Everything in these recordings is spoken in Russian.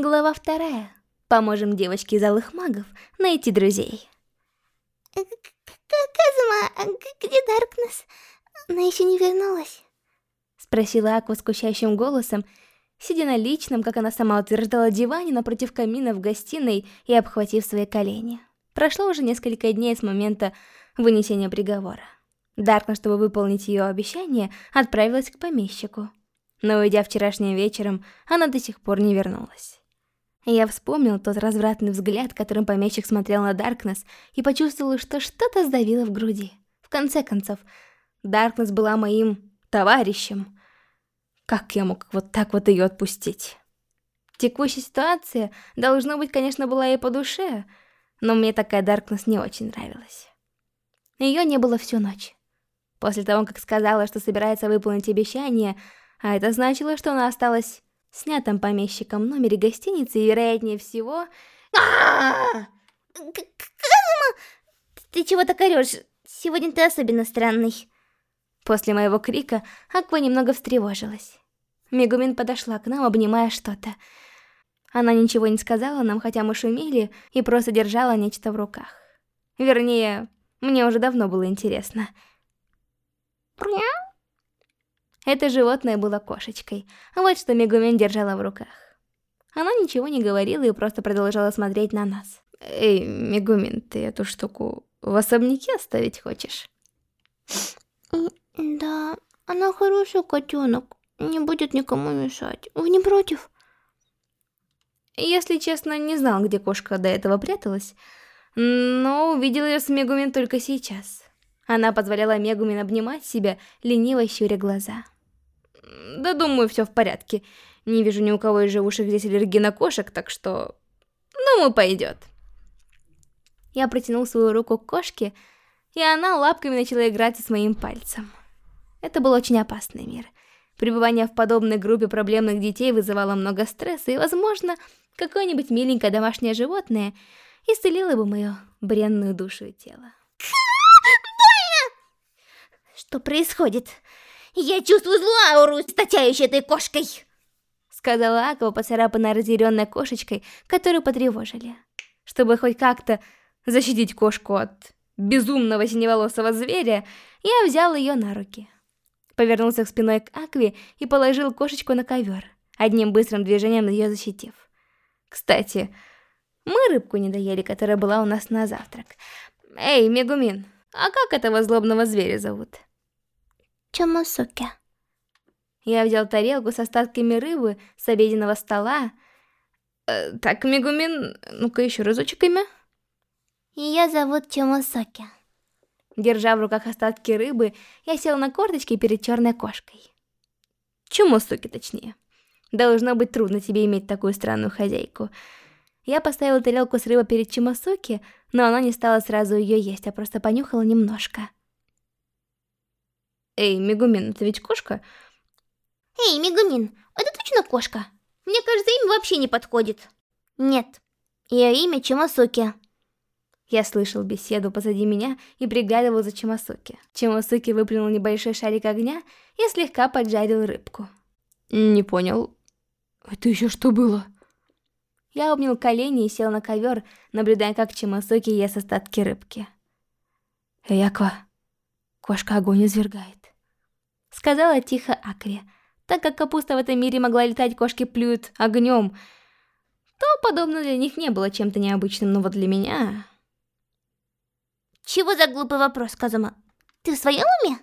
Глава вторая. Поможем девочке из алых магов найти друзей. Казума, где Даркнесс? Она еще не вернулась? Спросила Аква скучающим голосом, сидя на личном, как она сама утверждала, диване напротив камина в гостиной и обхватив свои колени. Прошло уже несколько дней с момента вынесения приговора. Даркна, чтобы выполнить ее обещание, отправилась к помещику. Но уйдя вчерашним вечером, она до сих пор не вернулась. Я вспомнил тот развратный взгляд, которым помещик смотрел на Даркнесс, и почувствовал, что что-то сдавило в груди. В конце концов, Даркнесс была моим товарищем. Как я мог вот так вот ее отпустить? Текущая ситуация, должно быть, конечно, была ей по душе, но мне такая Даркнесс не очень нравилась. Ее не было всю ночь. После того, как сказала, что собирается выполнить обещание, а это значило, что она осталась снятым помещиком номере гостиницы и, вероятнее всего... Казума! Ты чего так орешь? Сегодня ты особенно странный. После моего крика Аква немного встревожилась. Мегумин подошла к нам, обнимая что-то. Она ничего не сказала нам, хотя мы шумели, и просто держала нечто в руках. Вернее, мне уже давно было интересно. Это животное было кошечкой, вот что Мегумин держала в руках. Она ничего не говорила и просто продолжала смотреть на нас. Эй, Мегумин, ты эту штуку в особняке оставить хочешь? Да, она хороший котенок. Не будет никому мешать. Вы не против? Если честно, не знал, где кошка до этого пряталась, но увидел ее с Мегумин только сейчас. Она позволяла Мегумин обнимать себя, лениво щуря глаза. Да думаю, все в порядке. Не вижу ни у кого из живущих здесь аллергии на кошек, так что... Думаю, пойдет. Я протянул свою руку к кошке, и она лапками начала играть с моим пальцем. Это был очень опасный мир. Пребывание в подобной группе проблемных детей вызывало много стресса, и, возможно, какое-нибудь миленькое домашнее животное исцелило бы мою бренную душу и тело. Что происходит? Я чувствую злую ауру, статяющей этой кошкой. Сказала Аква, поцарапанная разъяренной кошечкой, которую потревожили. Чтобы хоть как-то защитить кошку от безумного синеволосого зверя, я взял ее на руки. Повернулся к спиной к Акве и положил кошечку на ковер, одним быстрым движением ее защитив. Кстати, мы рыбку не доели, которая была у нас на завтрак. Эй, Мегумин, а как этого злобного зверя зовут? Чамосуке. Я взял тарелку с остатками рыбы с обеденного стола. Э, так, Мегумин, ну-ка еще разочек имя. Ее зовут Чамосуке. Держа в руках остатки рыбы, я сел на корточки перед черной кошкой. Чумосуки, точнее. Должно быть трудно тебе иметь такую странную хозяйку. Я поставила тарелку с рыбой перед Чимосуки, но она не стала сразу ее есть, а просто понюхала немножко. Эй, Мегумин, это ведь кошка? Эй, Мегумин, это точно кошка? Мне кажется, имя вообще не подходит. Нет, ее имя Чимосуки. Я слышал беседу позади меня и приглядывал за Чимосуки. Чимосуки выплюнул небольшой шарик огня и слегка поджарил рыбку. Не понял. Это еще что было? Я обнял колени и сел на ковер, наблюдая, как Чимосуки ест остатки рыбки. Эй, Аква, кошка огонь извергает. Сказала тихо Акри. Так как капуста в этом мире могла летать, кошки плюют огнем, то подобное для них не было чем-то необычным, но вот для меня... Чего за глупый вопрос, Казума? Ты в своем уме?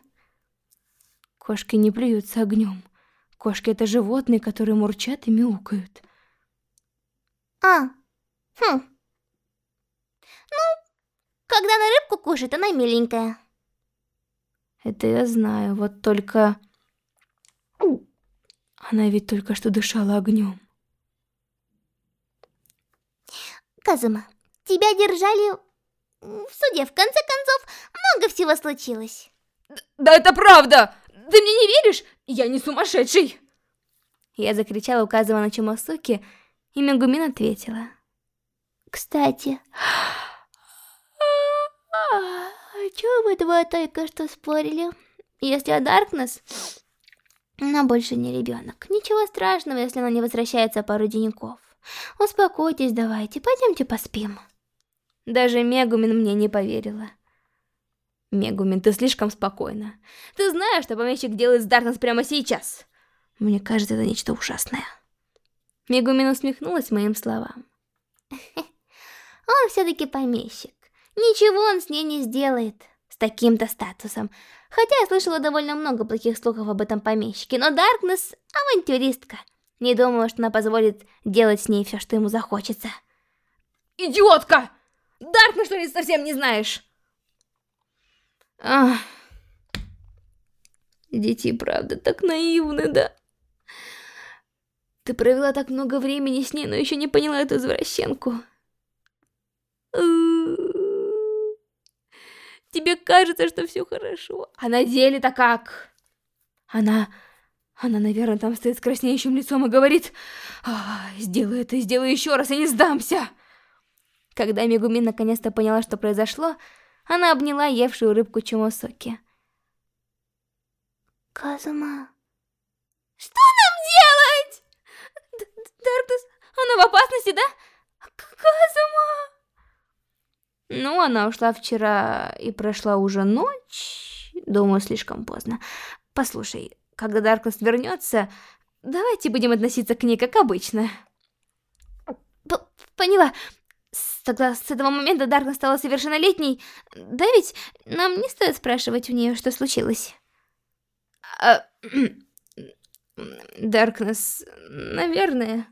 Кошки не плюются огнем. Кошки это животные, которые мурчат и мяукают. А, хм. Ну, когда она рыбку кушает, она миленькая. Это я знаю, вот только... Она ведь только что дышала огнем. Казума, тебя держали в суде. В конце концов, много всего случилось. Да, да это правда! Ты мне не веришь? Я не сумасшедший! Я закричала, указывая на Чимосуки, и Мегумин ответила. Кстати... Чего вы двое только что спорили? Если о Даркнесс, она больше не ребенок. Ничего страшного, если она не возвращается пару деньков. Успокойтесь давайте, пойдемте поспим. Даже Мегумин мне не поверила. Мегумин, ты слишком спокойна. Ты знаешь, что помещик делает с Даркнесс прямо сейчас? Мне кажется, это нечто ужасное. Мегумин усмехнулась моим словам. Он все-таки помещик. Ничего он с ней не сделает. С таким-то статусом. Хотя я слышала довольно много плохих слухов об этом помещике, но Даркнесс — авантюристка. Не думаю, что она позволит делать с ней все, что ему захочется. Идиотка! Даркнесс, что ли, совсем не знаешь? Ах. Дети, правда, так наивны, да? Ты провела так много времени с ней, но еще не поняла эту извращенку. Тебе кажется, что все хорошо. А на деле-то как? Она... Она, наверное, там стоит с краснеющим лицом и говорит... А, сделаю это, сделаю еще раз, и не сдамся. Когда Мегуми наконец-то поняла, что произошло, она обняла евшую рыбку Чумосоки. Казума... Что нам делать? Д Даркнесс, она в опасности, да? Казума... Ну, она ушла вчера и прошла уже ночь. Думаю, слишком поздно. Послушай, когда Даркнесс вернется, давайте будем относиться к ней как обычно. П поняла. Тогда с этого момента Даркнесс стала совершеннолетней. Да ведь нам не стоит спрашивать у нее, что случилось. А... Даркнесс, наверное...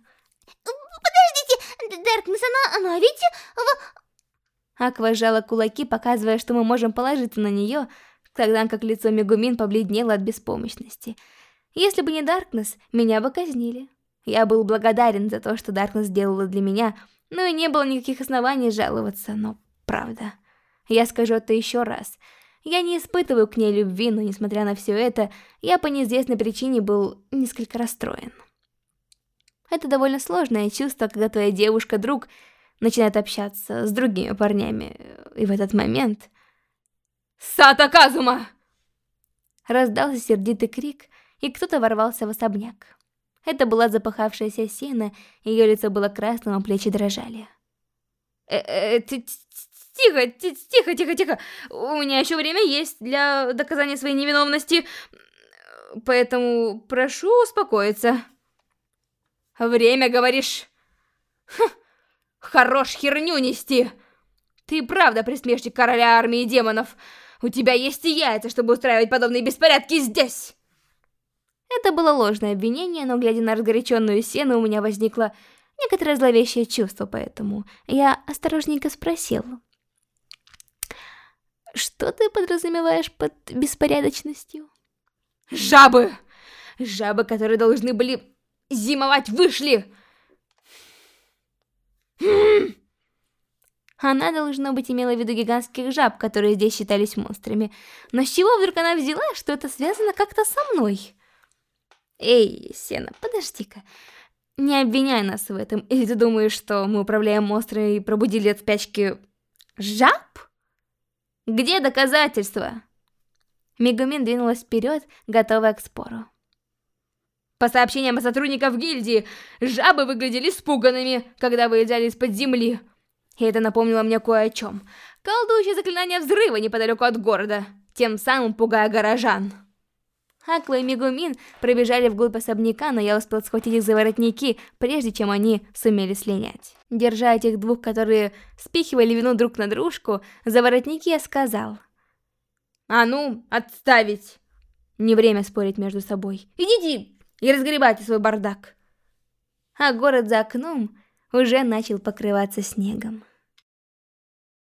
Подождите, Даркнесс, она, она ведь... Аква сжала кулаки, показывая, что мы можем положиться на нее, тогда как лицо Мегумин побледнело от беспомощности. Если бы не Даркнесс, меня бы казнили. Я был благодарен за то, что Даркнесс сделала для меня, но и не было никаких оснований жаловаться, но правда. Я скажу это еще раз. Я не испытываю к ней любви, но несмотря на все это, я по неизвестной причине был несколько расстроен. Это довольно сложное чувство, когда твоя девушка-друг начинает общаться с другими парнями. И в этот момент... «Сата Казума!» Раздался сердитый крик, и кто-то ворвался в особняк. Это была запахавшаяся сена, ее лицо было красным, а плечи дрожали. Э -э тихо, тихо, тихо, тихо. У меня еще время есть для доказания своей невиновности, поэтому прошу успокоиться. Время, говоришь? Хм. Хорош херню нести! Ты правда присмешник короля армии демонов. У тебя есть и яйца, чтобы устраивать подобные беспорядки здесь. Это было ложное обвинение, но глядя на разгоряченную сену, у меня возникло некоторое зловещее чувство, поэтому я осторожненько спросил. Что ты подразумеваешь под беспорядочностью? Жабы! Жабы, которые должны были зимовать, вышли! Она, должно быть, имела в виду гигантских жаб, которые здесь считались монстрами. Но с чего вдруг она взяла, что это связано как-то со мной? Эй, Сена, подожди-ка. Не обвиняй нас в этом. Или ты думаешь, что мы управляем монстрами и пробудили от спячки жаб? Где доказательства? Мегумин двинулась вперед, готовая к спору. По сообщениям сотрудников гильдии, жабы выглядели испуганными, когда выезжали из-под земли. И это напомнило мне кое о чем. Колдующее заклинание взрыва неподалеку от города, тем самым пугая горожан. Аква и Мегумин пробежали вглубь особняка, но я успел схватить их за воротники, прежде чем они сумели слинять. Держа этих двух, которые спихивали вину друг на дружку, за воротники я сказал. «А ну, отставить!» Не время спорить между собой. «Идите, и разгребайте свой бардак. А город за окном уже начал покрываться снегом.